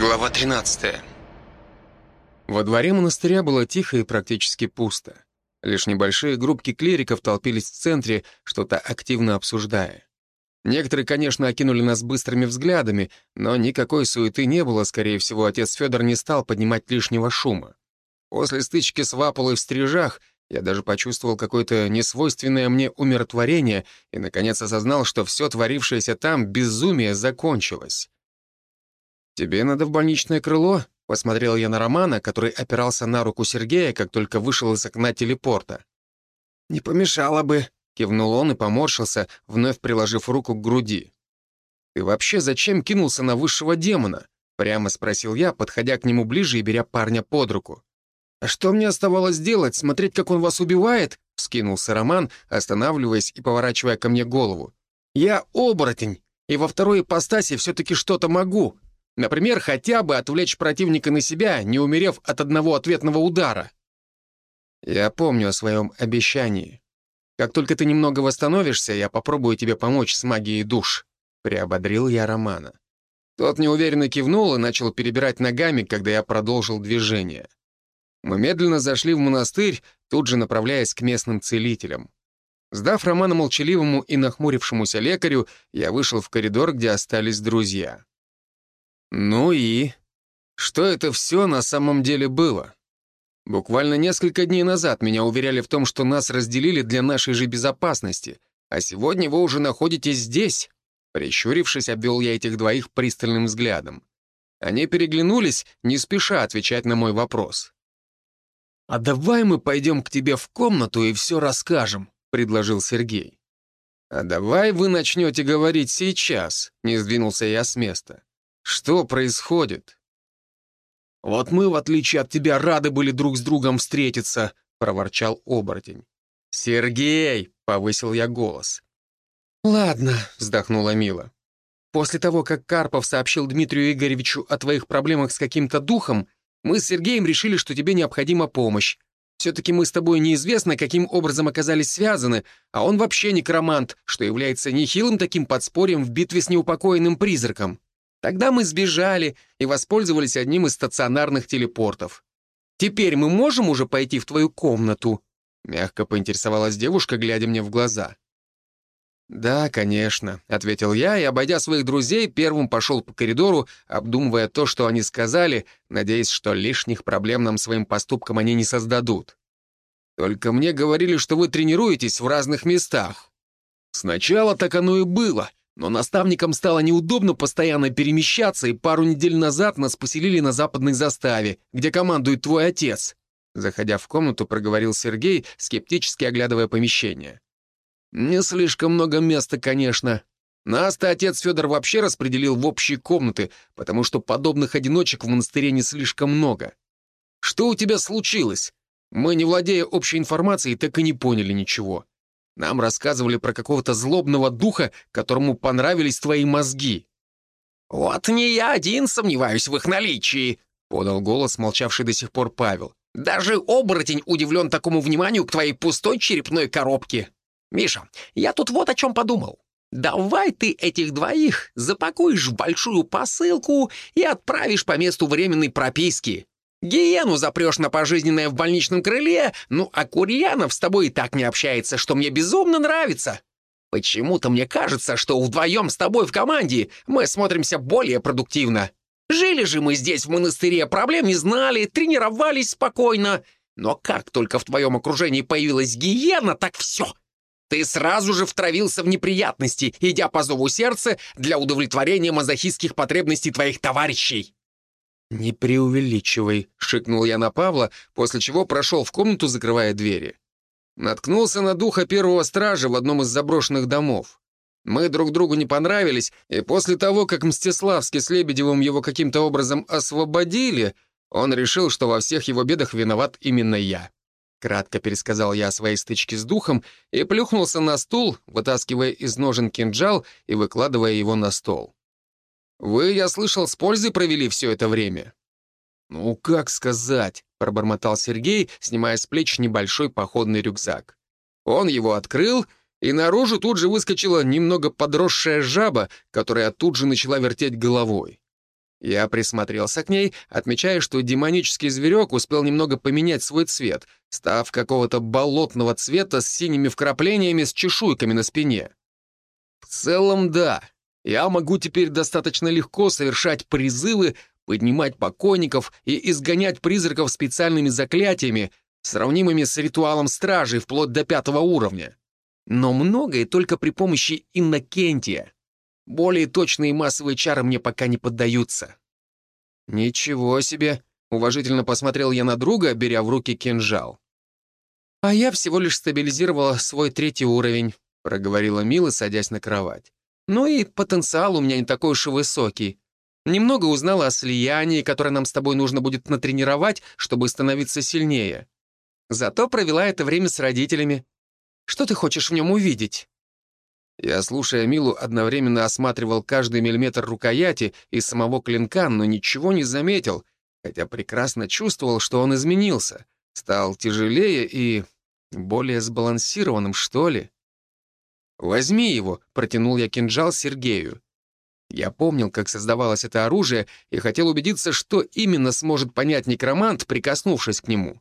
Глава 13. Во дворе монастыря было тихо и практически пусто. Лишь небольшие группки клириков толпились в центре, что-то активно обсуждая. Некоторые, конечно, окинули нас быстрыми взглядами, но никакой суеты не было, скорее всего, отец Федор не стал поднимать лишнего шума. После стычки с Вапулой в стрижах я даже почувствовал какое-то несвойственное мне умиротворение и, наконец, осознал, что все творившееся там безумие закончилось. «Тебе надо в больничное крыло?» — посмотрел я на Романа, который опирался на руку Сергея, как только вышел из окна телепорта. «Не помешало бы», — кивнул он и поморщился, вновь приложив руку к груди. «Ты вообще зачем кинулся на высшего демона?» — прямо спросил я, подходя к нему ближе и беря парня под руку. «А что мне оставалось делать? Смотреть, как он вас убивает?» — вскинулся Роман, останавливаясь и поворачивая ко мне голову. «Я оборотень, и во второй ипостаси все-таки что-то могу. Например, хотя бы отвлечь противника на себя, не умерев от одного ответного удара. Я помню о своем обещании. Как только ты немного восстановишься, я попробую тебе помочь с магией душ. Приободрил я Романа. Тот неуверенно кивнул и начал перебирать ногами, когда я продолжил движение. Мы медленно зашли в монастырь, тут же направляясь к местным целителям. Сдав Романа молчаливому и нахмурившемуся лекарю, я вышел в коридор, где остались друзья. Ну и? Что это все на самом деле было? Буквально несколько дней назад меня уверяли в том, что нас разделили для нашей же безопасности, а сегодня вы уже находитесь здесь. Прищурившись, обвел я этих двоих пристальным взглядом. Они переглянулись, не спеша отвечать на мой вопрос. «А давай мы пойдем к тебе в комнату и все расскажем», — предложил Сергей. «А давай вы начнете говорить сейчас», — не сдвинулся я с места. Что происходит? «Вот мы, в отличие от тебя, рады были друг с другом встретиться», — проворчал оборотень. «Сергей!» — повысил я голос. «Ладно», — вздохнула Мила. «После того, как Карпов сообщил Дмитрию Игоревичу о твоих проблемах с каким-то духом, мы с Сергеем решили, что тебе необходима помощь. Все-таки мы с тобой неизвестно, каким образом оказались связаны, а он вообще некромант, что является нехилым таким подспорьем в битве с неупокоенным призраком. Тогда мы сбежали и воспользовались одним из стационарных телепортов. Теперь мы можем уже пойти в твою комнату?» Мягко поинтересовалась девушка, глядя мне в глаза. «Да, конечно», — ответил я, и, обойдя своих друзей, первым пошел по коридору, обдумывая то, что они сказали, надеясь, что лишних проблем нам своим поступкам они не создадут. «Только мне говорили, что вы тренируетесь в разных местах». «Сначала так оно и было», но наставникам стало неудобно постоянно перемещаться, и пару недель назад нас поселили на западной заставе, где командует твой отец». Заходя в комнату, проговорил Сергей, скептически оглядывая помещение. «Не слишком много места, конечно. Нас-то отец Федор вообще распределил в общие комнаты, потому что подобных одиночек в монастыре не слишком много. Что у тебя случилось? Мы, не владея общей информацией, так и не поняли ничего. Нам рассказывали про какого-то злобного духа, которому понравились твои мозги». «Вот не я один сомневаюсь в их наличии», — подал голос, молчавший до сих пор Павел. «Даже оборотень удивлен такому вниманию к твоей пустой черепной коробке. Миша, я тут вот о чем подумал. Давай ты этих двоих запакуешь в большую посылку и отправишь по месту временной прописки. Гиену запрешь на пожизненное в больничном крыле, ну а Курьянов с тобой и так не общается, что мне безумно нравится. Почему-то мне кажется, что вдвоем с тобой в команде мы смотримся более продуктивно. Жили же мы здесь в монастыре, проблем не знали, тренировались спокойно. Но как только в твоем окружении появилась гиена, так все. Ты сразу же втравился в неприятности, идя по зову сердца для удовлетворения мазохистских потребностей твоих товарищей. «Не преувеличивай», — шикнул я на Павла, после чего прошел в комнату, закрывая двери. Наткнулся на духа первого стража в одном из заброшенных домов. Мы друг другу не понравились, и после того, как Мстиславский с Лебедевым его каким-то образом освободили, он решил, что во всех его бедах виноват именно я. Кратко пересказал я о своей стычке с духом и плюхнулся на стул, вытаскивая из ножен кинжал и выкладывая его на стол. Вы, я слышал, с пользой провели все это время». «Ну, как сказать?» — пробормотал Сергей, снимая с плеч небольшой походный рюкзак. Он его открыл, и наружу тут же выскочила немного подросшая жаба, которая тут же начала вертеть головой. Я присмотрелся к ней, отмечая, что демонический зверек успел немного поменять свой цвет, став какого-то болотного цвета с синими вкраплениями с чешуйками на спине. В целом, да. Я могу теперь достаточно легко совершать призывы, поднимать покойников и изгонять призраков специальными заклятиями, сравнимыми с ритуалом стражи вплоть до пятого уровня. Но многое только при помощи Иннокентия. Более точные массовые чары мне пока не поддаются. «Ничего себе!» — уважительно посмотрел я на друга, беря в руки кинжал. «А я всего лишь стабилизировала свой третий уровень», — проговорила Мила, садясь на кровать. «Ну и потенциал у меня не такой уж и высокий. Немного узнала о слиянии, которое нам с тобой нужно будет натренировать, чтобы становиться сильнее. Зато провела это время с родителями. Что ты хочешь в нем увидеть?» Я, слушая Милу, одновременно осматривал каждый миллиметр рукояти и самого клинка, но ничего не заметил, хотя прекрасно чувствовал, что он изменился, стал тяжелее и более сбалансированным, что ли. «Возьми его», — протянул я кинжал Сергею. Я помнил, как создавалось это оружие, и хотел убедиться, что именно сможет понять некромант, прикоснувшись к нему.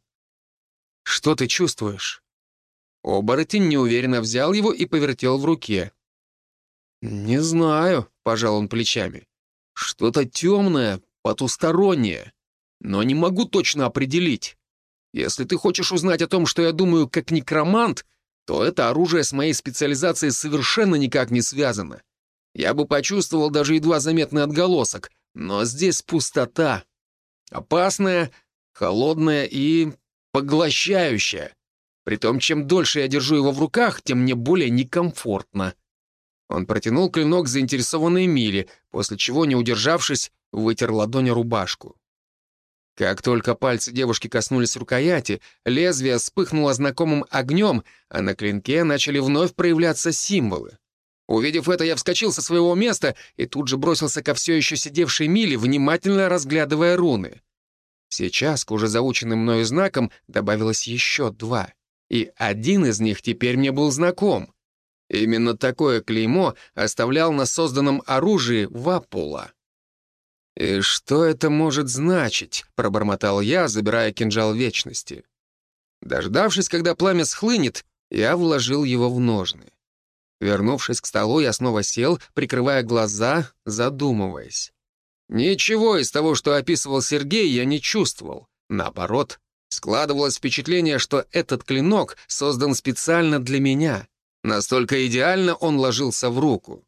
«Что ты чувствуешь?» Оборотень неуверенно взял его и повертел в руке. «Не знаю», — пожал он плечами. «Что-то темное, потустороннее. Но не могу точно определить. Если ты хочешь узнать о том, что я думаю как некромант, то это оружие с моей специализацией совершенно никак не связано. Я бы почувствовал даже едва заметный отголосок, но здесь пустота. Опасная, холодная и поглощающая. Притом, чем дольше я держу его в руках, тем мне более некомфортно. Он протянул клинок заинтересованной Миле, после чего, не удержавшись, вытер ладонь рубашку. Как только пальцы девушки коснулись рукояти, лезвие вспыхнуло знакомым огнем, а на клинке начали вновь проявляться символы. Увидев это, я вскочил со своего места и тут же бросился ко все еще сидевшей Миле, внимательно разглядывая руны. Сейчас к уже заученным мною знакам добавилось еще два и один из них теперь мне был знаком. Именно такое клеймо оставлял на созданном оружии Вапула. «И что это может значить?» — пробормотал я, забирая кинжал вечности. Дождавшись, когда пламя схлынет, я вложил его в ножны. Вернувшись к столу, я снова сел, прикрывая глаза, задумываясь. Ничего из того, что описывал Сергей, я не чувствовал. Наоборот, Складывалось впечатление, что этот клинок создан специально для меня. Настолько идеально он ложился в руку.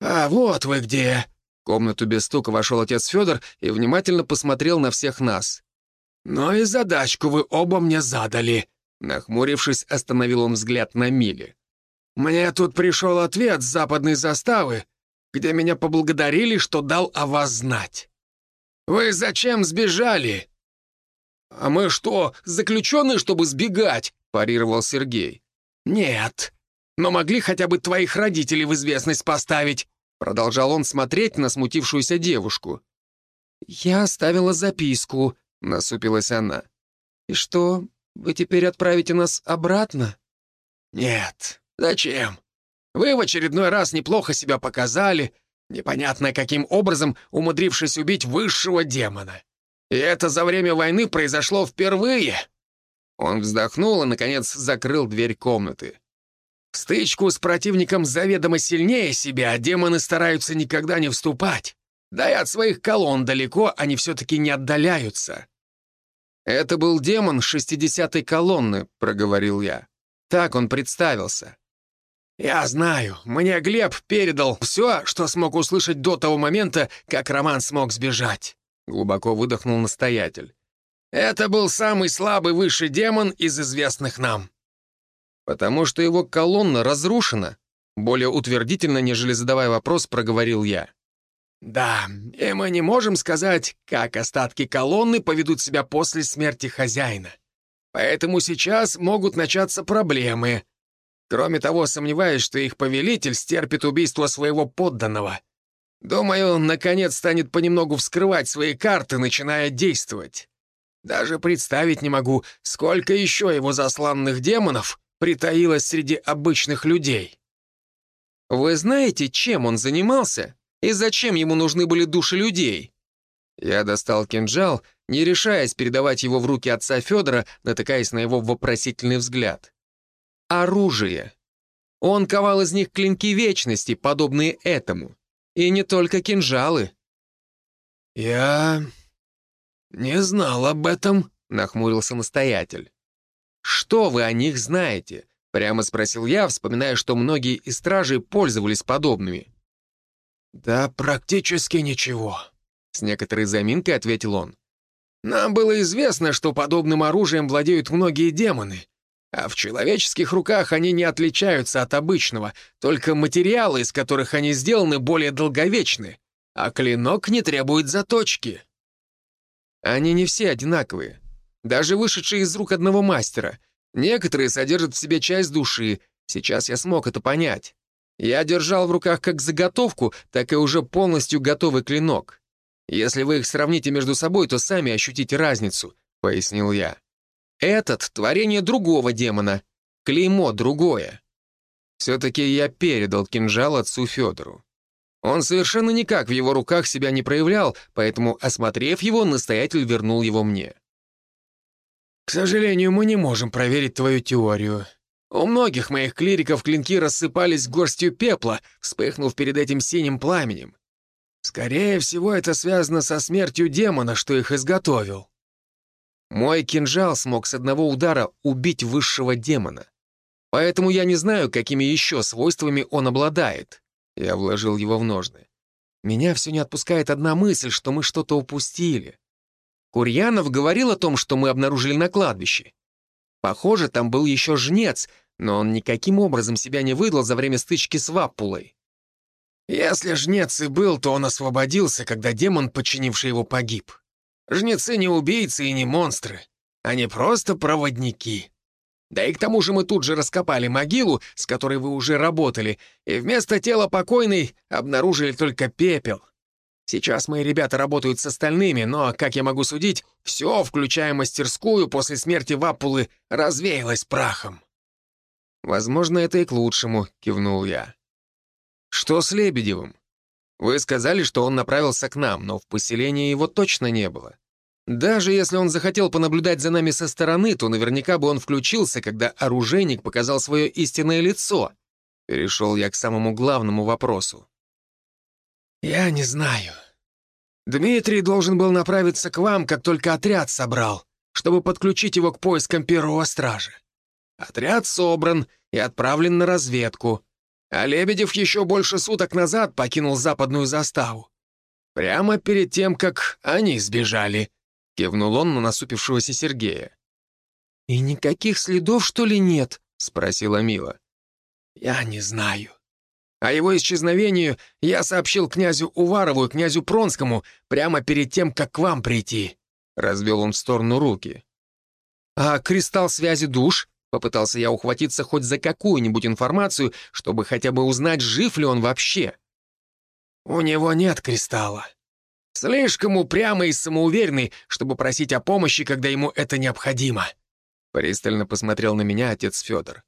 «А вот вы где!» Комнату без стука вошел отец Федор и внимательно посмотрел на всех нас. «Ну и задачку вы оба мне задали», Нахмурившись, остановил он взгляд на Миле. «Мне тут пришел ответ с западной заставы, где меня поблагодарили, что дал о вас знать. Вы зачем сбежали?» «А мы что, заключенные, чтобы сбегать?» — парировал Сергей. «Нет, но могли хотя бы твоих родителей в известность поставить», — продолжал он смотреть на смутившуюся девушку. «Я оставила записку», — насупилась она. «И что, вы теперь отправите нас обратно?» «Нет, зачем? Вы в очередной раз неплохо себя показали, непонятно каким образом умудрившись убить высшего демона. И это за время войны произошло впервые. Он вздохнул и, наконец, закрыл дверь комнаты. В стычку с противником заведомо сильнее себя демоны стараются никогда не вступать. Да и от своих колонн далеко они все-таки не отдаляются. «Это был демон шестидесятой колонны», — проговорил я. Так он представился. «Я знаю. Мне Глеб передал все, что смог услышать до того момента, как Роман смог сбежать. Глубоко выдохнул настоятель. Это был самый слабый высший демон из известных нам. Потому что его колонна разрушена. Более утвердительно, нежели задавая вопрос, проговорил я. Да, и мы не можем сказать, как остатки колонны поведут себя после смерти хозяина. Поэтому сейчас могут начаться проблемы. Кроме того, сомневаюсь, что их повелитель стерпит убийство своего подданного — Думаю, наконец станет понемногу вскрывать свои карты, начиная действовать. Даже представить не могу, сколько еще его засланных демонов притаилось среди обычных людей. Вы знаете, чем он занимался И зачем ему нужны были души людей? Я достал кинжал, не решаясь передавать его в руки отца Федора, натыкаясь на его вопросительный взгляд. Оружие. Он ковал из них клинки вечности, подобные этому. И не только кинжалы. «Я не знал об этом», — нахмурился настоятель. «Что вы о них знаете?» — прямо спросил я, вспоминая, что многие из стражей пользовались подобными. «Да практически ничего», — с некоторой заминкой ответил он. «Нам было известно, что подобным оружием владеют многие демоны, а в человеческих руках они не отличаются от обычного, только материалы, из которых они сделаны, более долговечны, а клинок не требует заточки». Они не все одинаковые даже вышедшие из рук одного мастера. Некоторые содержат в себе часть души. Сейчас я смог это понять. Я держал в руках как заготовку, так и уже полностью готовый клинок. Если вы их сравните между собой, то сами ощутите разницу, пояснил я. Этот — творение другого демона, клеймо другое. Все-таки я передал кинжал отцу Федору. Он совершенно никак в его руках себя не проявлял, поэтому, осмотрев его, настоятель вернул его мне. «К сожалению, мы не можем проверить твою теорию. У многих моих клириков клинки рассыпались горстью пепла, вспыхнув перед этим синим пламенем. Скорее всего, это связано со смертью демона, что их изготовил. Мой кинжал смог с одного удара убить высшего демона. Поэтому я не знаю, какими еще свойствами он обладает. Я вложил его в ножны. Меня все не отпускает одна мысль, что мы что-то упустили. Курьянов говорил о том, что мы обнаружили на кладбище. Похоже, там был еще жнец, но он никаким образом себя не выдал за время стычки с Ваппулой. Если жнец и был, то он освободился, когда демон, подчинивший его, погиб. Жнецы не убийцы и не монстры. Они просто проводники. Да и к тому же мы тут же раскопали могилу, с которой вы уже работали, и вместо тела покойной обнаружили только пепел. Сейчас мои ребята работают с остальными, но, как я могу судить, все, включая мастерскую, после смерти Вапулы, развеялось прахом». «Возможно, это и к лучшему», — кивнул я. «Что с Лебедевым? Вы сказали, что он направился к нам, но в поселении его точно не было. Даже если он захотел понаблюдать за нами со стороны, то наверняка бы он включился, когда оружейник показал свое истинное лицо». Перешел я к самому главному вопросу. «Я не знаю. Дмитрий должен был направиться к вам, как только отряд собрал, чтобы подключить его к поискам первого стража. Отряд собран и отправлен на разведку, а Лебедев еще больше суток назад покинул западную заставу. Прямо перед тем, как они сбежали», — кивнул он на насупившегося Сергея. «И никаких следов, что ли, нет?» — спросила Мила. «Я не знаю. О его исчезновении я сообщил князю Уварову и князю Пронскому прямо перед тем, как к вам прийти». Развел он в сторону руки. «А кристалл связи душ?» Попытался я ухватиться хоть за какую-нибудь информацию, чтобы хотя бы узнать, жив ли он вообще. «У него нет кристалла. Слишком упрямый и самоуверенный, чтобы просить о помощи, когда ему это необходимо», пристально посмотрел на меня отец Федор.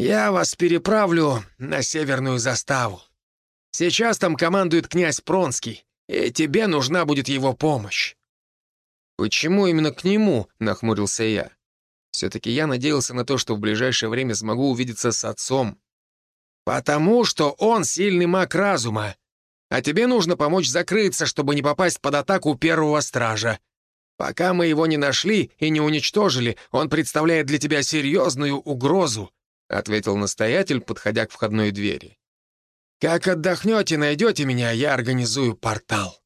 «Я вас переправлю на северную заставу. Сейчас там командует князь Пронский, и тебе нужна будет его помощь». «Почему именно к нему?» — нахмурился я. Все-таки я надеялся на то, что в ближайшее время смогу увидеться с отцом. «Потому что он сильный маг разума, а тебе нужно помочь закрыться, чтобы не попасть под атаку первого стража. Пока мы его не нашли и не уничтожили, он представляет для тебя серьезную угрозу. — ответил настоятель, подходя к входной двери. «Как отдохнете, найдете меня, я организую портал».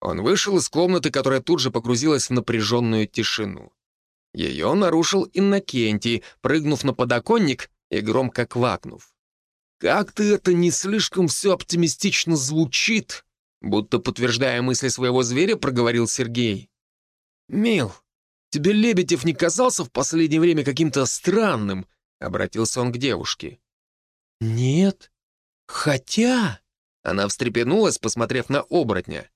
Он вышел из комнаты, которая тут же погрузилась в напряженную тишину. Ее нарушил Иннокентий, прыгнув на подоконник и громко квакнув. «Как-то это не слишком все оптимистично звучит», будто подтверждая мысли своего зверя, проговорил Сергей. «Мил, тебе Лебедев не казался в последнее время каким-то странным?» Обратился он к девушке. «Нет. Хотя...» Она встрепенулась, посмотрев на оборотня.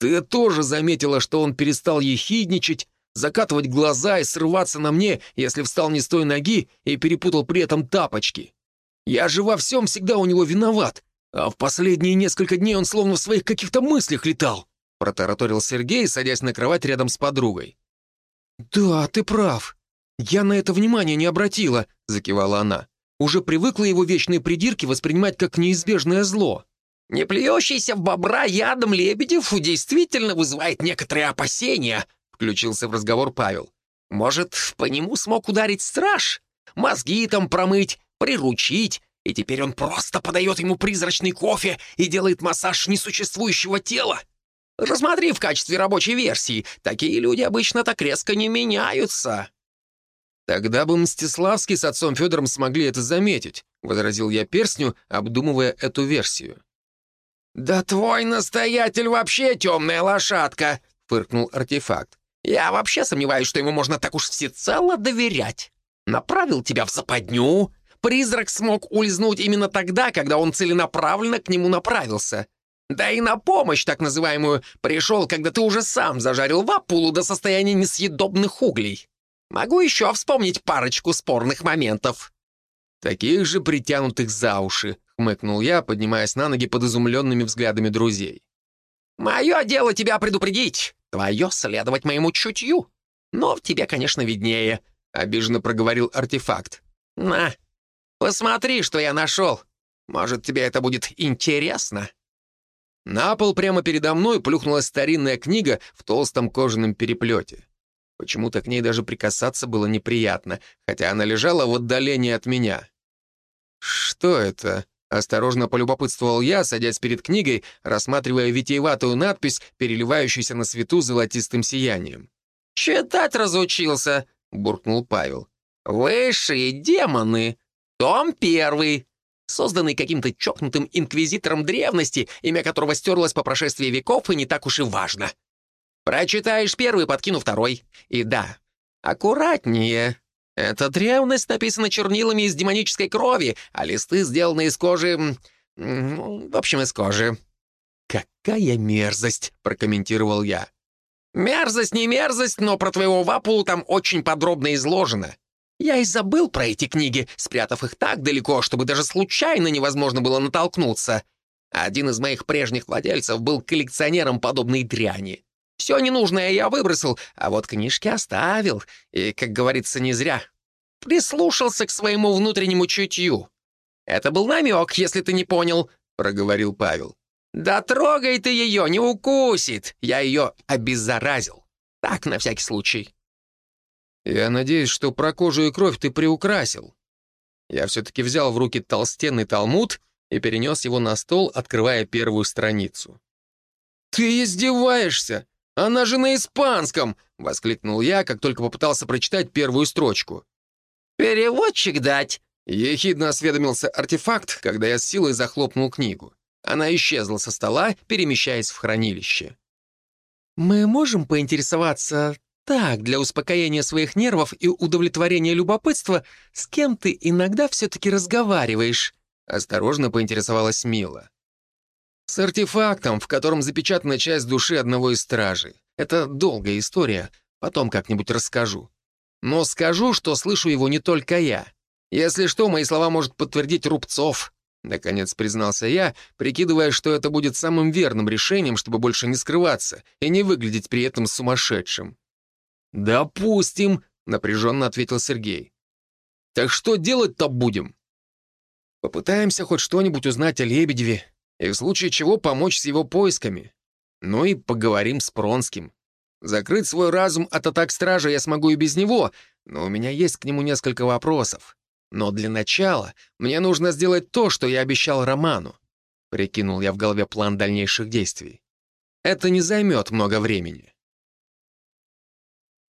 «Ты тоже заметила, что он перестал ехидничать, закатывать глаза и срываться на мне, если встал не с той ноги и перепутал при этом тапочки. Я же во всем всегда у него виноват, А в последние несколько дней он словно в своих каких-то мыслях летал», — протараторил Сергей, садясь на кровать рядом с подругой. «Да, ты прав. Я на это внимание не обратила», — закивала она. «Уже привыкла его вечные придирки воспринимать как неизбежное зло». «Не плюющийся в бобра ядом Лебедев действительно вызывает некоторые опасения», — включился в разговор Павел. «Может, по нему смог ударить страж? Мозги там промыть, приручить, и теперь он просто подает ему призрачный кофе и делает массаж несуществующего тела? Рассмотри в качестве рабочей версии. Такие люди обычно так резко не меняются». «Тогда бы Мстиславский с отцом Федором смогли это заметить», — возразил я перстню, обдумывая эту версию. «Да твой настоятель вообще темная лошадка!» — фыркнул артефакт. «Я вообще сомневаюсь, что ему можно так уж всецело доверять. Направил тебя в западню. Призрак смог улизнуть именно тогда, когда он целенаправленно к нему направился. Да и на помощь, так называемую, пришел, когда ты уже сам зажарил вапулу до состояния несъедобных углей. Могу еще вспомнить парочку спорных моментов». «Таких же притянутых за уши», — хмыкнул я, поднимаясь на ноги под изумленными взглядами друзей. «Мое дело тебя предупредить, твое следовать моему чутью. Но в тебе, конечно, виднее», — обиженно проговорил артефакт. «На, посмотри, что я нашел. Может, тебе это будет интересно?» На пол прямо передо мной плюхнулась старинная книга в толстом кожаном переплете. Почему-то к ней даже прикасаться было неприятно, хотя она лежала в отдалении от меня. «Что это?» — осторожно полюбопытствовал я, садясь перед книгой, рассматривая витиеватую надпись, переливающуюся на свету золотистым сиянием. «Читать разучился», — буркнул Павел. «Высшие демоны. Том первый. Созданный каким-то чокнутым инквизитором древности, имя которого стерлось по прошествии веков и не так уж и важно. Прочитаешь первый, подкину второй. И да, аккуратнее. Эта древность написана чернилами из демонической крови, а листы сделаны из кожи... Ну, в общем, из кожи. «Какая мерзость!» — прокомментировал я. «Мерзость не мерзость, но про твоего вапулу там очень подробно изложено. Я и забыл про эти книги, спрятав их так далеко, чтобы даже случайно невозможно было натолкнуться. Один из моих прежних владельцев был коллекционером подобной дряни. Все ненужное я выбросил, а вот книжки оставил. И, как говорится, не зря. Прислушался к своему внутреннему чутью. Это был намек, если ты не понял, — проговорил Павел. Да трогай ты ее, не укусит. Я ее обеззаразил. Так, на всякий случай. Я надеюсь, что про кожу и кровь ты приукрасил. Я все-таки взял в руки толстенный талмуд и перенес его на стол, открывая первую страницу. «Ты издеваешься! «Она же на испанском!» — воскликнул я, как только попытался прочитать первую строчку. «Переводчик дать!» — ехидно осведомился артефакт, когда я с силой захлопнул книгу. Она исчезла со стола, перемещаясь в хранилище. «Мы можем поинтересоваться так, для успокоения своих нервов и удовлетворения любопытства, с кем ты иногда все-таки разговариваешь?» — осторожно поинтересовалась Мила. С артефактом, в котором запечатана часть души одного из стражей. Это долгая история, потом как-нибудь расскажу. Но скажу, что слышу его не только я. Если что, мои слова может подтвердить Рубцов. Наконец признался я, прикидывая, что это будет самым верным решением, чтобы больше не скрываться и не выглядеть при этом сумасшедшим. «Допустим», — напряженно ответил Сергей. «Так что делать-то будем?» «Попытаемся хоть что-нибудь узнать о Лебедеве и в случае чего помочь с его поисками. Ну и поговорим с Пронским. Закрыть свой разум от атак стража я смогу и без него, но у меня есть к нему несколько вопросов. Но для начала мне нужно сделать то, что я обещал Роману. Прикинул я в голове план дальнейших действий. Это не займет много времени.